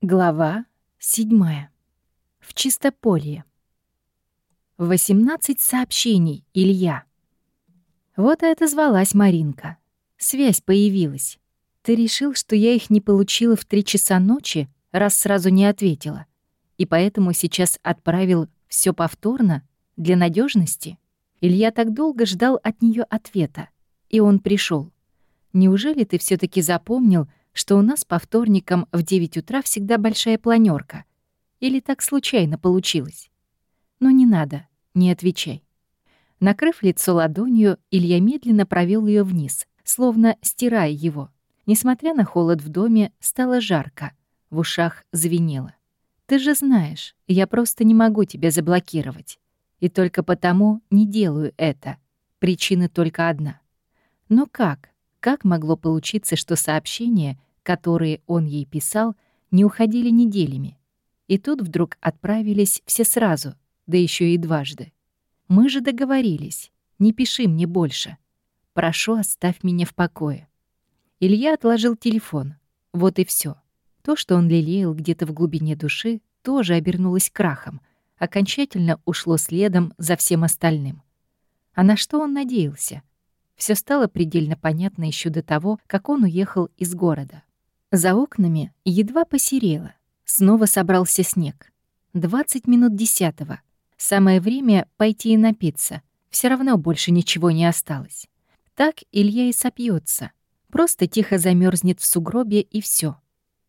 Глава седьмая. В чистополье. 18 сообщений, Илья. Вот и отозвалась Маринка. Связь появилась. Ты решил, что я их не получила в три часа ночи, раз сразу не ответила, и поэтому сейчас отправил все повторно для надежности? Илья так долго ждал от нее ответа, и он пришел. Неужели ты все таки запомнил, что у нас по вторникам в 9 утра всегда большая планерка. Или так случайно получилось? Ну не надо, не отвечай. Накрыв лицо ладонью, Илья медленно провел ее вниз, словно стирая его. Несмотря на холод в доме, стало жарко, в ушах звенело. «Ты же знаешь, я просто не могу тебя заблокировать. И только потому не делаю это. Причина только одна. Но как? Как могло получиться, что сообщение — которые он ей писал, не уходили неделями. И тут вдруг отправились все сразу, да еще и дважды. Мы же договорились. Не пиши мне больше. Прошу, оставь меня в покое. Илья отложил телефон. Вот и все. То, что он лелеял где-то в глубине души, тоже обернулось крахом, окончательно ушло следом за всем остальным. А на что он надеялся? Все стало предельно понятно еще до того, как он уехал из города. За окнами едва посерело. Снова собрался снег. 20 минут десятого. Самое время пойти и напиться. Все равно больше ничего не осталось. Так Илья и сопьется. Просто тихо замерзнет в сугробе и все.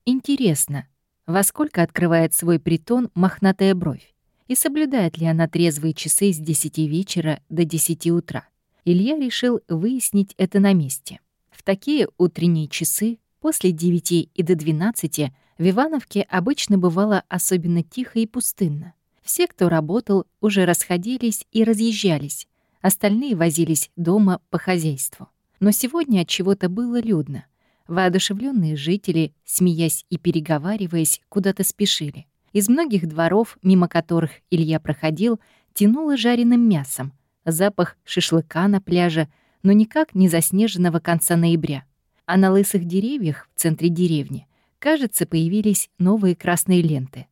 Интересно, во сколько открывает свой притон мохнатая бровь? И соблюдает ли она трезвые часы с 10 вечера до 10 утра? Илья решил выяснить это на месте. В такие утренние часы После девяти и до двенадцати в Ивановке обычно бывало особенно тихо и пустынно. Все, кто работал, уже расходились и разъезжались. Остальные возились дома по хозяйству. Но сегодня от чего-то было людно. Воодушевленные жители, смеясь и переговариваясь, куда-то спешили. Из многих дворов, мимо которых Илья проходил, тянуло жареным мясом, запах шашлыка на пляже, но никак не заснеженного конца ноября а на лысых деревьях в центре деревни, кажется, появились новые красные ленты.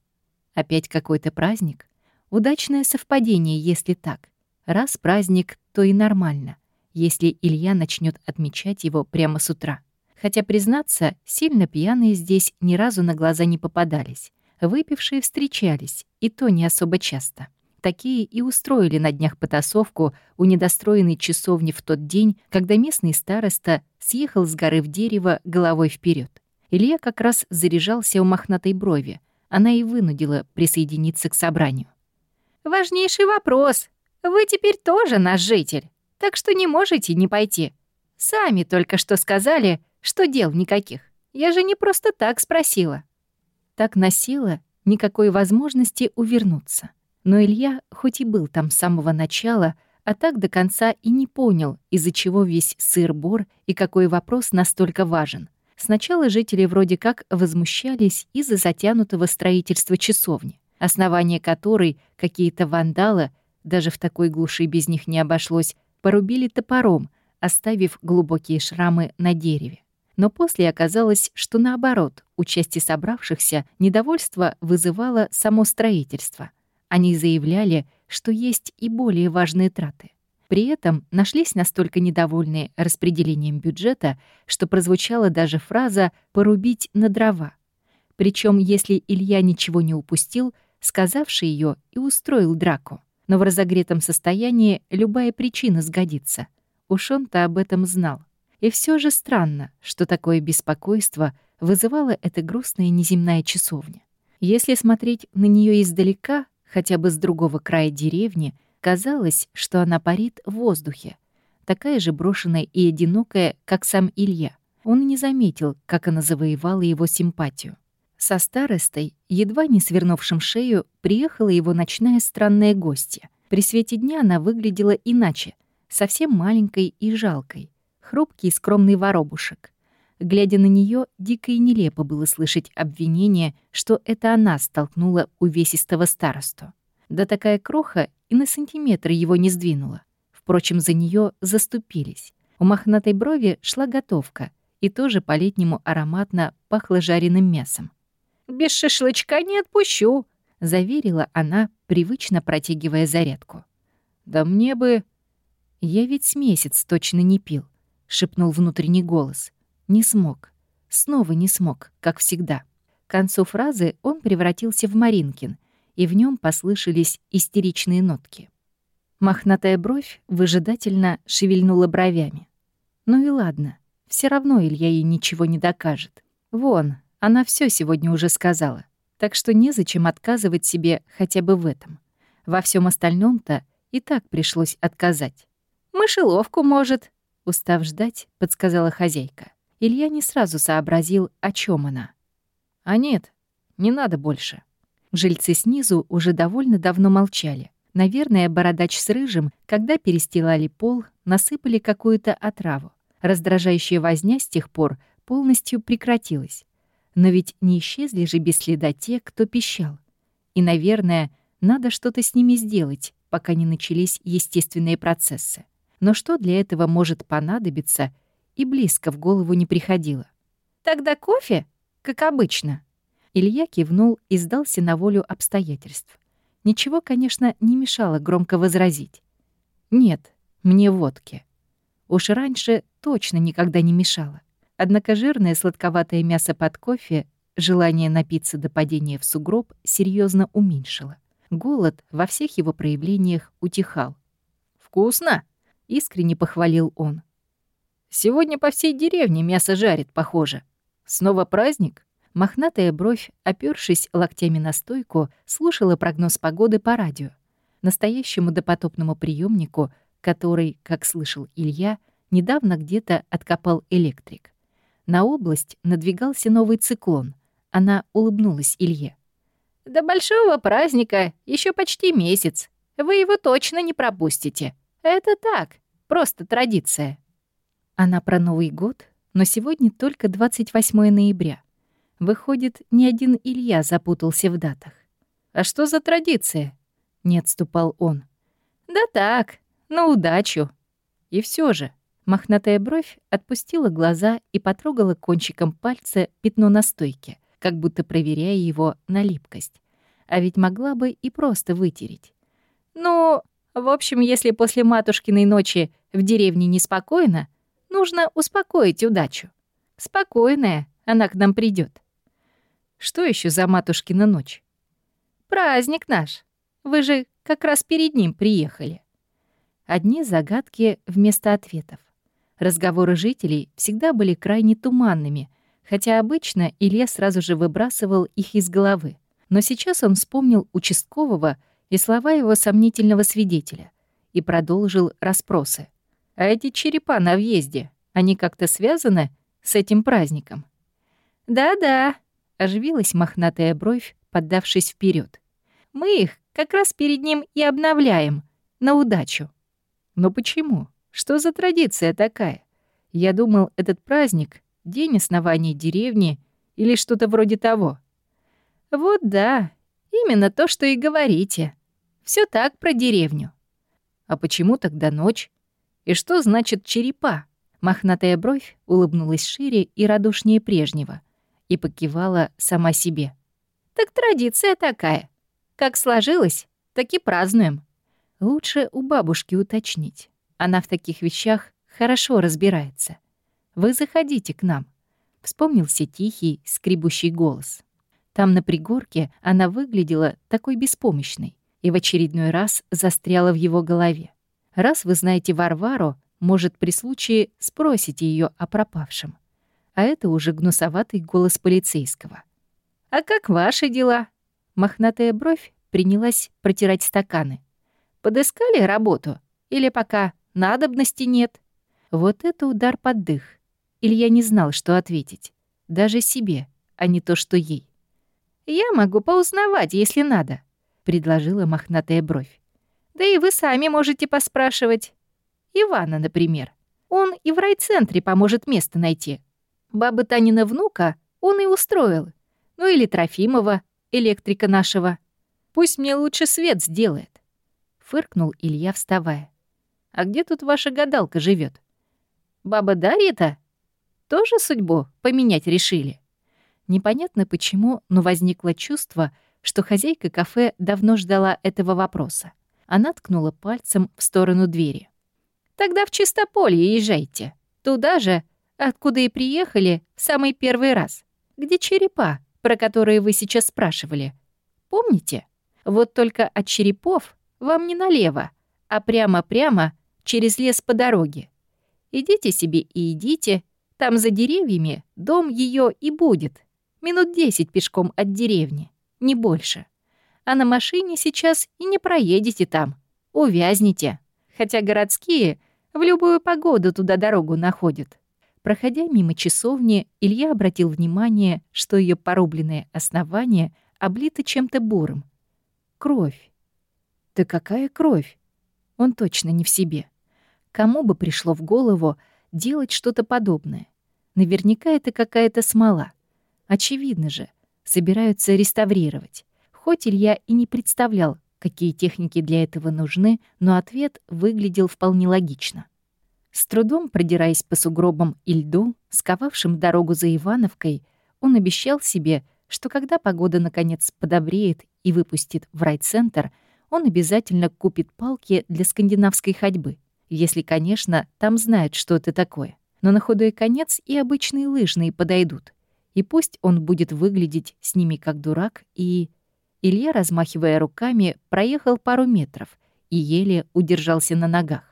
Опять какой-то праздник? Удачное совпадение, если так. Раз праздник, то и нормально, если Илья начнет отмечать его прямо с утра. Хотя, признаться, сильно пьяные здесь ни разу на глаза не попадались. Выпившие встречались, и то не особо часто. Такие и устроили на днях потасовку у недостроенной часовни в тот день, когда местный староста съехал с горы в дерево головой вперед. Илья как раз заряжался у мохнатой брови. Она и вынудила присоединиться к собранию. «Важнейший вопрос. Вы теперь тоже наш житель, так что не можете не пойти. Сами только что сказали, что дел никаких. Я же не просто так спросила». Так носила никакой возможности увернуться. Но Илья, хоть и был там с самого начала, а так до конца и не понял, из-за чего весь сыр-бор и какой вопрос настолько важен. Сначала жители вроде как возмущались из-за затянутого строительства часовни, основание которой какие-то вандалы, даже в такой глуши без них не обошлось, порубили топором, оставив глубокие шрамы на дереве. Но после оказалось, что наоборот, у части собравшихся недовольство вызывало само строительство. Они заявляли, что есть и более важные траты. При этом нашлись настолько недовольные распределением бюджета, что прозвучала даже фраза «порубить на дрова». Причем, если Илья ничего не упустил, сказавший ее и устроил драку. Но в разогретом состоянии любая причина сгодится. Уж он-то об этом знал. И все же странно, что такое беспокойство вызывала эта грустная неземная часовня. Если смотреть на нее издалека, хотя бы с другого края деревни, казалось, что она парит в воздухе, такая же брошенная и одинокая, как сам Илья. Он не заметил, как она завоевала его симпатию. Со старостой, едва не свернувшим шею, приехала его ночная странная гостья. При свете дня она выглядела иначе, совсем маленькой и жалкой, хрупкий и скромный воробушек. Глядя на нее, дико и нелепо было слышать обвинение, что это она столкнула увесистого старосту. Да такая кроха и на сантиметр его не сдвинула. Впрочем, за нее заступились. У мохнатой брови шла готовка, и тоже по-летнему ароматно пахло жареным мясом. Без шашлычка не отпущу», — заверила она, привычно протягивая зарядку. «Да мне бы...» «Я ведь месяц точно не пил», — шепнул внутренний голос. «Не смог. Снова не смог, как всегда». К концу фразы он превратился в Маринкин, и в нем послышались истеричные нотки. Мохнатая бровь выжидательно шевельнула бровями. Ну и ладно, все равно Илья ей ничего не докажет. Вон, она все сегодня уже сказала, так что незачем отказывать себе хотя бы в этом. Во всем остальном-то и так пришлось отказать. «Мышеловку, может», — устав ждать, подсказала хозяйка. Илья не сразу сообразил, о чем она. «А нет, не надо больше». Жильцы снизу уже довольно давно молчали. Наверное, бородач с рыжим, когда перестилали пол, насыпали какую-то отраву. Раздражающая возня с тех пор полностью прекратилась. Но ведь не исчезли же без следа те, кто пищал. И, наверное, надо что-то с ними сделать, пока не начались естественные процессы. Но что для этого может понадобиться, и близко в голову не приходило. «Тогда кофе, как обычно». Илья кивнул и сдался на волю обстоятельств. Ничего, конечно, не мешало громко возразить. «Нет, мне водки». Уж раньше точно никогда не мешало. Однако жирное сладковатое мясо под кофе желание напиться до падения в сугроб серьезно уменьшило. Голод во всех его проявлениях утихал. «Вкусно!» — искренне похвалил он. «Сегодня по всей деревне мясо жарит, похоже. Снова праздник?» Мохнатая бровь, опёршись локтями на стойку, слушала прогноз погоды по радио. Настоящему допотопному приемнику, который, как слышал Илья, недавно где-то откопал электрик. На область надвигался новый циклон. Она улыбнулась Илье. «До большого праздника еще почти месяц. Вы его точно не пропустите. Это так, просто традиция». Она про Новый год, но сегодня только 28 ноября. Выходит, ни один Илья запутался в датах. «А что за традиция?» — не отступал он. «Да так, на удачу». И все же, мохнатая бровь отпустила глаза и потрогала кончиком пальца пятно на стойке, как будто проверяя его на липкость. А ведь могла бы и просто вытереть. «Ну, в общем, если после матушкиной ночи в деревне неспокойно, нужно успокоить удачу. Спокойная, она к нам придет. Что еще за матушкина ночь? Праздник наш. Вы же как раз перед ним приехали. Одни загадки вместо ответов. Разговоры жителей всегда были крайне туманными, хотя обычно Илья сразу же выбрасывал их из головы. Но сейчас он вспомнил участкового и слова его сомнительного свидетеля и продолжил расспросы. «А эти черепа на въезде, они как-то связаны с этим праздником?» «Да-да», Оживилась мохнатая бровь, поддавшись вперед. «Мы их как раз перед ним и обновляем. На удачу». «Но почему? Что за традиция такая? Я думал, этот праздник — день основания деревни или что-то вроде того». «Вот да, именно то, что и говорите. Все так про деревню». «А почему тогда ночь? И что значит черепа?» Мохнатая бровь улыбнулась шире и радушнее прежнего и покивала сама себе. «Так традиция такая. Как сложилось, так и празднуем». Лучше у бабушки уточнить. Она в таких вещах хорошо разбирается. «Вы заходите к нам», — вспомнился тихий, скребущий голос. Там на пригорке она выглядела такой беспомощной и в очередной раз застряла в его голове. «Раз вы знаете Варвару, может, при случае спросите ее о пропавшем а это уже гнусоватый голос полицейского. «А как ваши дела?» Мохнатая бровь принялась протирать стаканы. «Подыскали работу? Или пока надобности нет?» Вот это удар под дых. Илья не знал, что ответить. Даже себе, а не то, что ей. «Я могу поузнавать, если надо», — предложила мохнатая бровь. «Да и вы сами можете поспрашивать. Ивана, например. Он и в райцентре поможет место найти. Бабы Танина внука он и устроил. Ну или Трофимова, электрика нашего. Пусть мне лучше свет сделает. Фыркнул Илья, вставая. А где тут ваша гадалка живет? Баба Дарья-то? Тоже судьбу поменять решили? Непонятно почему, но возникло чувство, что хозяйка кафе давно ждала этого вопроса. Она ткнула пальцем в сторону двери. «Тогда в Чистополье езжайте. Туда же, откуда и приехали в самый первый раз. Где черепа, про которые вы сейчас спрашивали. Помните? Вот только от черепов вам не налево, а прямо-прямо через лес по дороге. Идите себе и идите, там за деревьями дом ее и будет. Минут десять пешком от деревни, не больше. А на машине сейчас и не проедете там, увязнете. Хотя городские в любую погоду туда дорогу находят. Проходя мимо часовни, Илья обратил внимание, что ее порубленное основание облито чем-то бурым. Кровь. Да какая кровь? Он точно не в себе. Кому бы пришло в голову делать что-то подобное? Наверняка это какая-то смола. Очевидно же, собираются реставрировать. Хоть Илья и не представлял, какие техники для этого нужны, но ответ выглядел вполне логично. С трудом продираясь по сугробам и льду, сковавшим дорогу за Ивановкой, он обещал себе, что когда погода наконец подобреет и выпустит в райцентр, он обязательно купит палки для скандинавской ходьбы, если, конечно, там знают, что это такое. Но на худой конец и обычные лыжные подойдут. И пусть он будет выглядеть с ними как дурак, и... Илья, размахивая руками, проехал пару метров и еле удержался на ногах.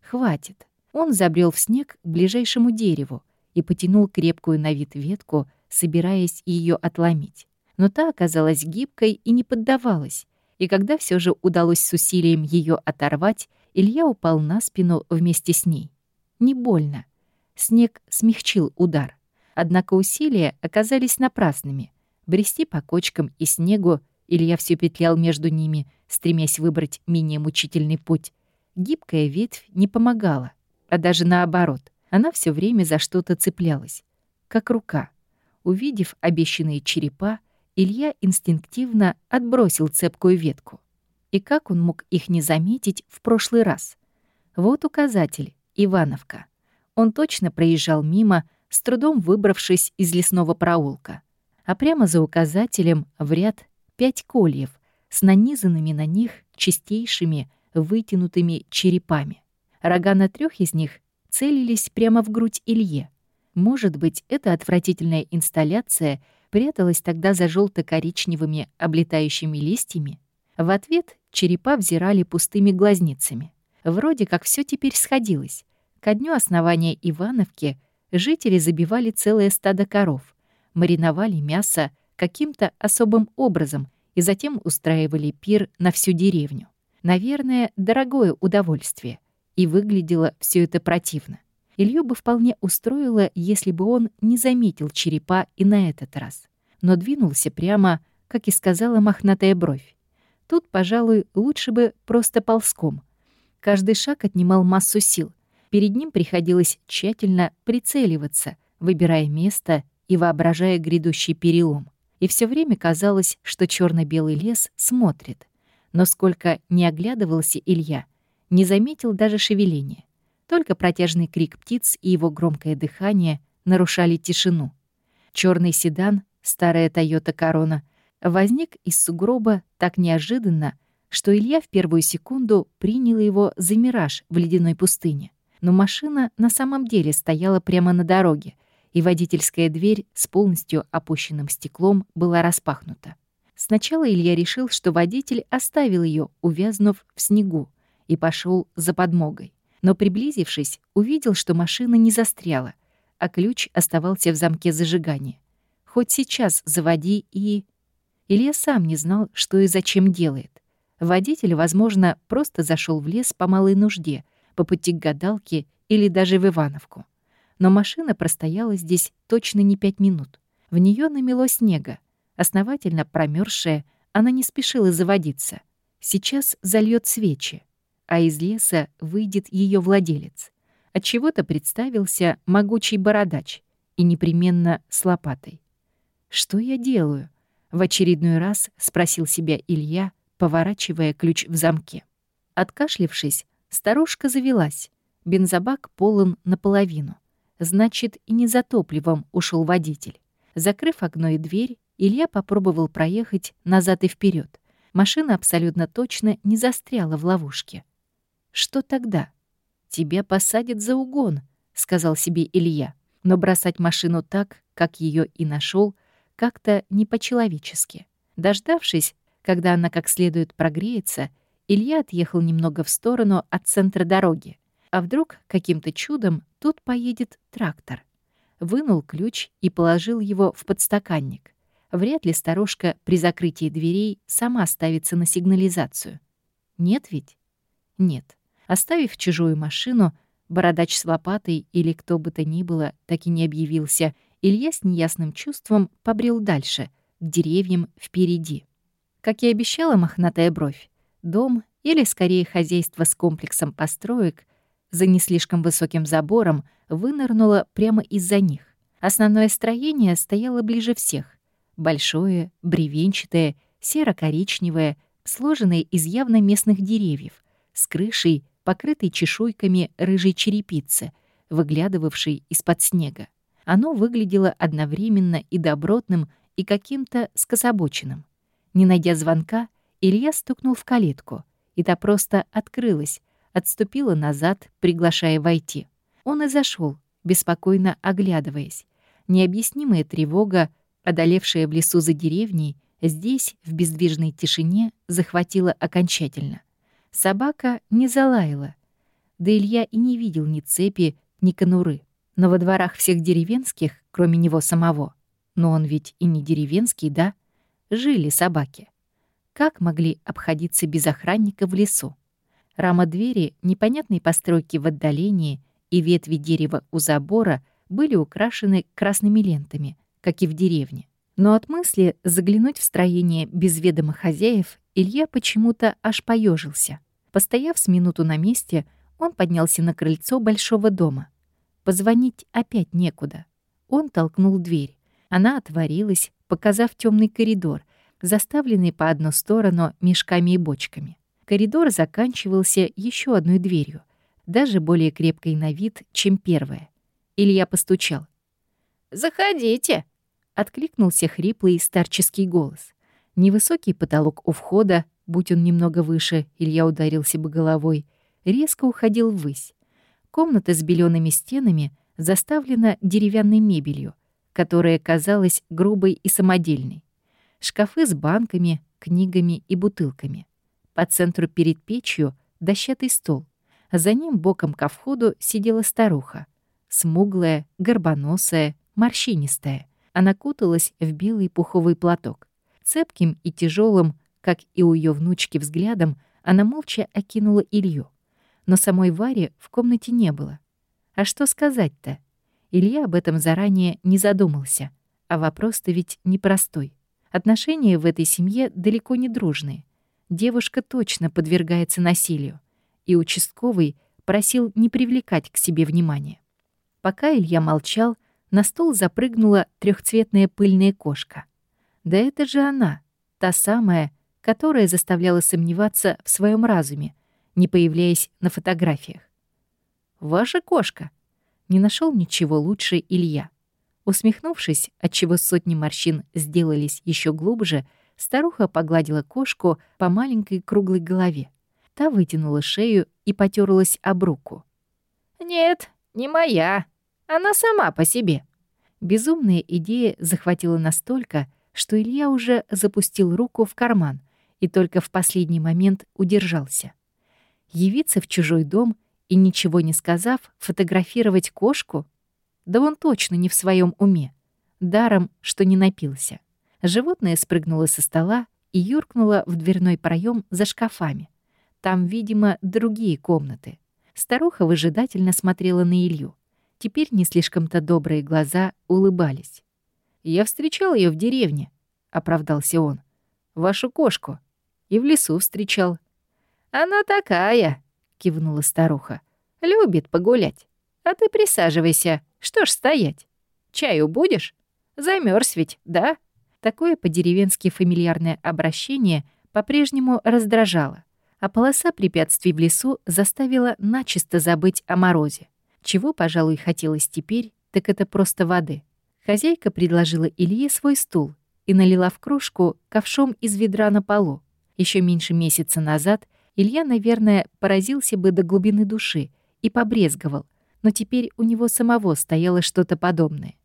Хватит. Он забрел в снег к ближайшему дереву и потянул крепкую на вид ветку, собираясь ее отломить. Но та оказалась гибкой и не поддавалась, и когда все же удалось с усилием ее оторвать, Илья упал на спину вместе с ней. Не больно. Снег смягчил удар. Однако усилия оказались напрасными. Брести по кочкам и снегу Илья все петлял между ними, стремясь выбрать менее мучительный путь. Гибкая ветвь не помогала, а даже наоборот. Она все время за что-то цеплялась, как рука. Увидев обещанные черепа, Илья инстинктивно отбросил цепкую ветку. И как он мог их не заметить в прошлый раз? Вот указатель, Ивановка. Он точно проезжал мимо, с трудом выбравшись из лесного проулка. А прямо за указателем в ряд пять кольев с нанизанными на них чистейшими вытянутыми черепами. Рога на трех из них целились прямо в грудь Илье. Может быть, эта отвратительная инсталляция пряталась тогда за желто коричневыми облетающими листьями? В ответ черепа взирали пустыми глазницами. Вроде как все теперь сходилось. Ко дню основания Ивановки — жители забивали целое стадо коров, мариновали мясо каким-то особым образом и затем устраивали пир на всю деревню. Наверное, дорогое удовольствие. И выглядело все это противно. Илью бы вполне устроило, если бы он не заметил черепа и на этот раз. Но двинулся прямо, как и сказала мохнатая бровь. Тут, пожалуй, лучше бы просто ползком. Каждый шаг отнимал массу сил — Перед ним приходилось тщательно прицеливаться, выбирая место и воображая грядущий перелом. И все время казалось, что черно белый лес смотрит. Но сколько не оглядывался Илья, не заметил даже шевеления. Только протяжный крик птиц и его громкое дыхание нарушали тишину. Черный седан, старая Toyota Корона, возник из сугроба так неожиданно, что Илья в первую секунду принял его за мираж в ледяной пустыне но машина на самом деле стояла прямо на дороге, и водительская дверь с полностью опущенным стеклом была распахнута. Сначала Илья решил, что водитель оставил ее, увязнув в снегу, и пошел за подмогой. Но, приблизившись, увидел, что машина не застряла, а ключ оставался в замке зажигания. Хоть сейчас заводи и... Илья сам не знал, что и зачем делает. Водитель, возможно, просто зашел в лес по малой нужде — по пути к гадалке или даже в Ивановку. Но машина простояла здесь точно не пять минут. В нее намело снега. Основательно промерзшая, она не спешила заводиться. Сейчас зальет свечи, а из леса выйдет ее владелец. От чего то представился могучий бородач и непременно с лопатой. «Что я делаю?» — в очередной раз спросил себя Илья, поворачивая ключ в замке. Откашлившись, Старушка завелась. Бензобак полон наполовину. Значит, и не за топливом ушел водитель. Закрыв окно и дверь, Илья попробовал проехать назад и вперед. Машина абсолютно точно не застряла в ловушке. Что тогда? Тебя посадят за угон, сказал себе Илья. Но бросать машину так, как ее и нашел, как-то не по-человечески. Дождавшись, когда она как следует прогреется, Илья отъехал немного в сторону от центра дороги. А вдруг каким-то чудом тут поедет трактор? Вынул ключ и положил его в подстаканник. Вряд ли старушка при закрытии дверей сама ставится на сигнализацию. Нет ведь? Нет. Оставив чужую машину, бородач с лопатой или кто бы то ни было так и не объявился, Илья с неясным чувством побрел дальше, к деревьям впереди. Как и обещала мохнатая бровь, дом, или скорее хозяйство с комплексом построек, за не слишком высоким забором, вынырнуло прямо из-за них. Основное строение стояло ближе всех. Большое, бревенчатое, серо-коричневое, сложенное из явно местных деревьев, с крышей, покрытой чешуйками рыжей черепицы, выглядывавшей из-под снега. Оно выглядело одновременно и добротным, и каким-то скособоченным. Не найдя звонка, Илья стукнул в калитку, и та просто открылась, отступила назад, приглашая войти. Он и зашел, беспокойно оглядываясь. Необъяснимая тревога, одолевшая в лесу за деревней, здесь, в бездвижной тишине, захватила окончательно. Собака не залаяла. Да Илья и не видел ни цепи, ни конуры. Но во дворах всех деревенских, кроме него самого, но он ведь и не деревенский, да, жили собаки. Как могли обходиться без охранника в лесу? Рама двери непонятной постройки в отдалении и ветви дерева у забора были украшены красными лентами, как и в деревне. Но от мысли заглянуть в строение без ведома хозяев Илья почему-то аж поежился. Постояв с минуту на месте, он поднялся на крыльцо большого дома. Позвонить опять некуда. Он толкнул дверь. Она отворилась, показав темный коридор, заставленный по одну сторону мешками и бочками. Коридор заканчивался еще одной дверью, даже более крепкой на вид, чем первая. Илья постучал. «Заходите!» — откликнулся хриплый старческий голос. Невысокий потолок у входа, будь он немного выше, Илья ударился бы головой, резко уходил ввысь. Комната с белеными стенами заставлена деревянной мебелью, которая казалась грубой и самодельной. Шкафы с банками, книгами и бутылками. По центру перед печью дощатый стол. За ним боком ко входу сидела старуха. Смуглая, горбоносая, морщинистая. Она куталась в белый пуховый платок. Цепким и тяжелым, как и у ее внучки взглядом, она молча окинула Илью но самой Вари в комнате не было. А что сказать-то? Илья об этом заранее не задумался. А вопрос-то ведь непростой. Отношения в этой семье далеко не дружные. Девушка точно подвергается насилию. И участковый просил не привлекать к себе внимания. Пока Илья молчал, на стол запрыгнула трехцветная пыльная кошка. Да это же она, та самая, которая заставляла сомневаться в своем разуме, не появляясь на фотографиях. «Ваша кошка!» Не нашел ничего лучше Илья. Усмехнувшись, отчего сотни морщин сделались еще глубже, старуха погладила кошку по маленькой круглой голове. Та вытянула шею и потерлась об руку. «Нет, не моя. Она сама по себе». Безумная идея захватила настолько, что Илья уже запустил руку в карман и только в последний момент удержался явиться в чужой дом и, ничего не сказав, фотографировать кошку? Да он точно не в своем уме. Даром, что не напился. Животное спрыгнуло со стола и юркнуло в дверной проем за шкафами. Там, видимо, другие комнаты. Старуха выжидательно смотрела на Илью. Теперь не слишком-то добрые глаза улыбались. «Я встречал ее в деревне», — оправдался он. «Вашу кошку. И в лесу встречал. «Она такая», — кивнула старуха. «Любит погулять. А ты присаживайся. Что ж стоять? Чаю будешь? Замерз ведь, да?» Такое по-деревенски фамильярное обращение по-прежнему раздражало, а полоса препятствий в лесу заставила начисто забыть о морозе. Чего, пожалуй, хотелось теперь, так это просто воды. Хозяйка предложила Илье свой стул и налила в кружку ковшом из ведра на полу. Еще меньше месяца назад Илья, наверное, поразился бы до глубины души и побрезговал, но теперь у него самого стояло что-то подобное.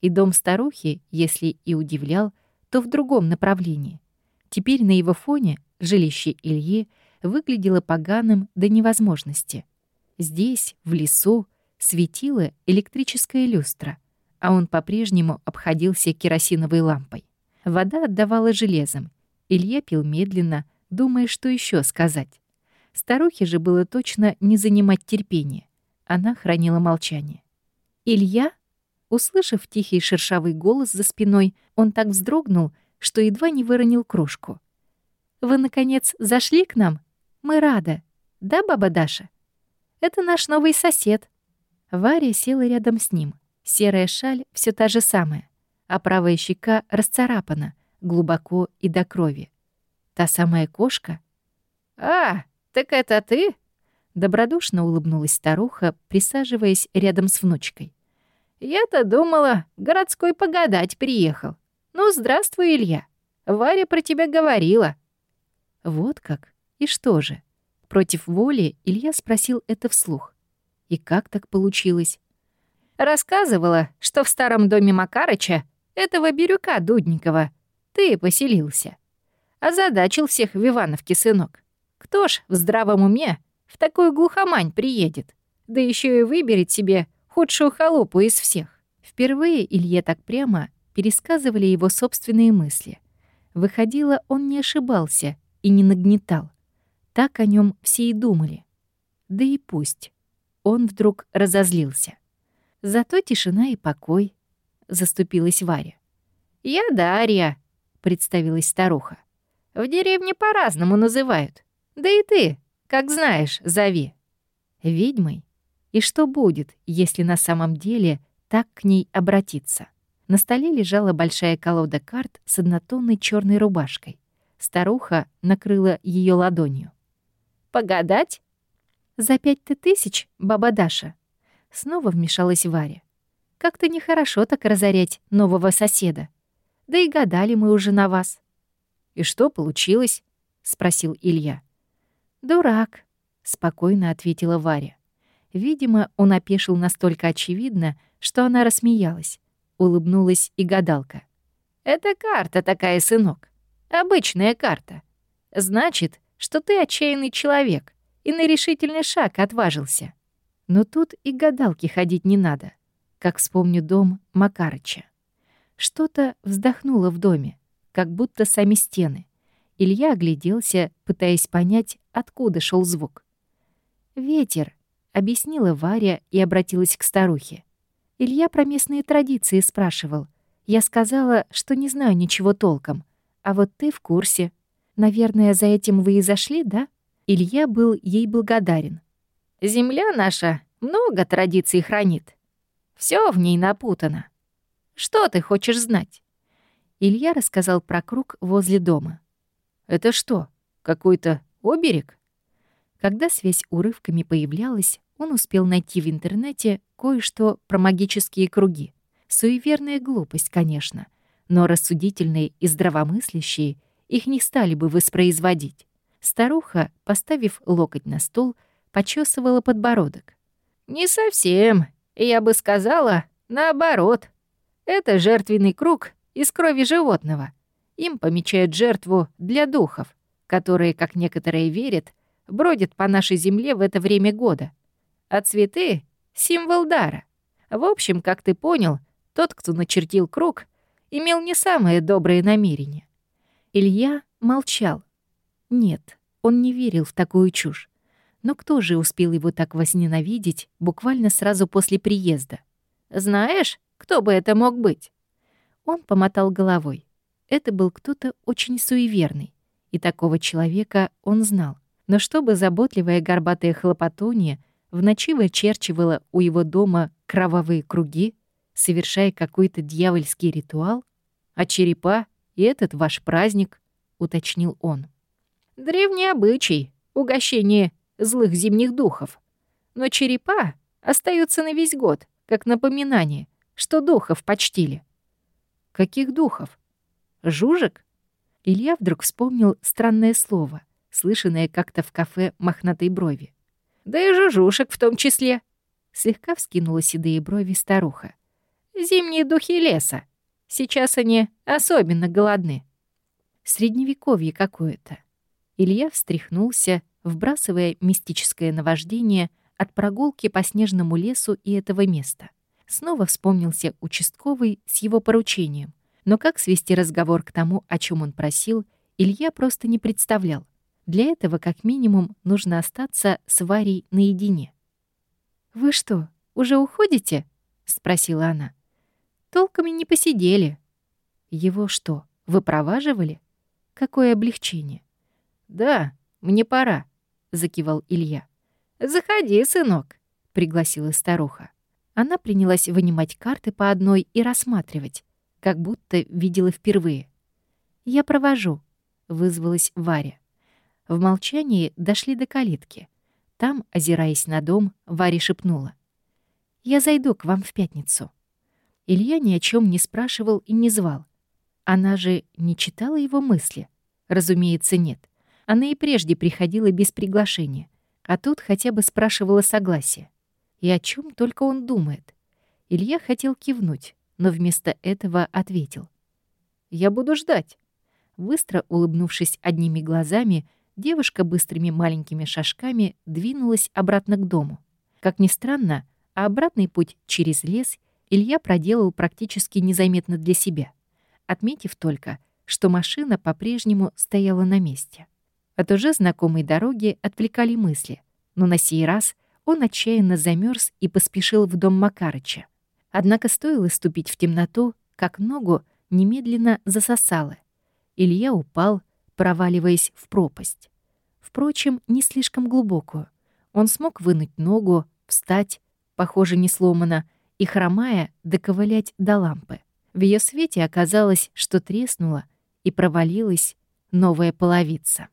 И дом старухи, если и удивлял, то в другом направлении. Теперь на его фоне жилище Ильи выглядело поганым до невозможности. Здесь, в лесу, светила электрическая люстра, а он по-прежнему обходился керосиновой лампой. Вода отдавала железом. Илья пил медленно, думая, что еще сказать. Старухе же было точно не занимать терпения. Она хранила молчание. «Илья?» Услышав тихий шершавый голос за спиной, он так вздрогнул, что едва не выронил крошку. «Вы, наконец, зашли к нам? Мы рады. Да, баба Даша? Это наш новый сосед». Варя села рядом с ним. Серая шаль все та же самая, а правая щека расцарапана, глубоко и до крови. Та самая кошка? «А, так это ты?» Добродушно улыбнулась старуха, присаживаясь рядом с внучкой. Я-то думала, городской погадать приехал. Ну, здравствуй, Илья. Варя про тебя говорила. Вот как? И что же? Против воли Илья спросил это вслух. И как так получилось? Рассказывала, что в старом доме Макарыча, этого Бирюка Дудникова, ты поселился. Озадачил всех в Ивановке, сынок. Кто ж в здравом уме в такую глухомань приедет? Да еще и выберет себе худшую холопу из всех. Впервые Илье так прямо пересказывали его собственные мысли. Выходило, он не ошибался и не нагнетал. Так о нем все и думали. Да и пусть. Он вдруг разозлился. Зато тишина и покой, заступилась Варя. «Я Дарья», — представилась старуха. «В деревне по-разному называют. Да и ты, как знаешь, зови». «Ведьмой?» И что будет, если на самом деле так к ней обратиться? На столе лежала большая колода карт с однотонной черной рубашкой. Старуха накрыла ее ладонью. «Погадать?» «За пять-то тысяч, баба Даша». Снова вмешалась Варя. «Как-то нехорошо так разорять нового соседа. Да и гадали мы уже на вас». «И что получилось?» — спросил Илья. «Дурак», — спокойно ответила Варя. Видимо, он опешил настолько очевидно, что она рассмеялась. Улыбнулась и гадалка. «Это карта такая, сынок. Обычная карта. Значит, что ты отчаянный человек и на решительный шаг отважился. Но тут и гадалки ходить не надо, как вспомню дом Макарыча. Что-то вздохнуло в доме, как будто сами стены. Илья огляделся, пытаясь понять, откуда шел звук. «Ветер», — объяснила Варя и обратилась к старухе. Илья про местные традиции спрашивал. Я сказала, что не знаю ничего толком. А вот ты в курсе. Наверное, за этим вы и зашли, да? Илья был ей благодарен. «Земля наша много традиций хранит. Все в ней напутано. Что ты хочешь знать?» Илья рассказал про круг возле дома. «Это что, какой-то оберег?» Когда связь урывками появлялась, он успел найти в интернете кое-что про магические круги. Суеверная глупость, конечно, но рассудительные и здравомыслящие их не стали бы воспроизводить. Старуха, поставив локоть на стол, почесывала подбородок. «Не совсем. Я бы сказала, наоборот. Это жертвенный круг из крови животного. Им помечают жертву для духов, которые, как некоторые верят, бродит по нашей земле в это время года. А цветы — символ дара. В общем, как ты понял, тот, кто начертил круг, имел не самые добрые намерения. Илья молчал. Нет, он не верил в такую чушь. Но кто же успел его так возненавидеть буквально сразу после приезда? «Знаешь, кто бы это мог быть?» Он помотал головой. Это был кто-то очень суеверный, и такого человека он знал. Но чтобы заботливая горбатая хлопотунья в ночи вычерчивала у его дома кровавые круги, совершая какой-то дьявольский ритуал, а черепа и этот ваш праздник, — уточнил он. Древний обычай — угощение злых зимних духов. Но черепа остаются на весь год, как напоминание, что духов почтили». «Каких духов? Жужек?» Илья вдруг вспомнил странное слово, слышанное как-то в кафе «Мохнатой брови». «Да и жужушек в том числе», — слегка вскинула седые брови старуха. «Зимние духи леса. Сейчас они особенно голодны». Средневековье какое-то. Илья встряхнулся, вбрасывая мистическое наваждение от прогулки по снежному лесу и этого места. Снова вспомнился участковый с его поручением. Но как свести разговор к тому, о чем он просил, Илья просто не представлял. Для этого, как минимум, нужно остаться с Варей наедине. «Вы что, уже уходите?» — спросила она. «Толком и не посидели». «Его что, вы проваживали?» Какое облегчение. «Да, мне пора», — закивал Илья. «Заходи, сынок», — пригласила старуха. Она принялась вынимать карты по одной и рассматривать, как будто видела впервые. «Я провожу», — вызвалась Варя. В молчании дошли до калитки. Там, озираясь на дом, Варя шепнула. «Я зайду к вам в пятницу». Илья ни о чем не спрашивал и не звал. Она же не читала его мысли? Разумеется, нет. Она и прежде приходила без приглашения, а тут хотя бы спрашивала согласия. И о чем только он думает. Илья хотел кивнуть, но вместо этого ответил. «Я буду ждать». Быстро улыбнувшись одними глазами, девушка быстрыми маленькими шажками двинулась обратно к дому. Как ни странно, а обратный путь через лес Илья проделал практически незаметно для себя — отметив только, что машина по-прежнему стояла на месте. От уже знакомой дороги отвлекали мысли, но на сей раз он отчаянно замерз и поспешил в дом Макарыча. Однако стоило ступить в темноту, как ногу немедленно засосало. Илья упал, проваливаясь в пропасть. Впрочем, не слишком глубокую. Он смог вынуть ногу, встать, похоже, не сломано, и, хромая, доковылять до лампы. В ее свете оказалось, что треснула и провалилась новая половица.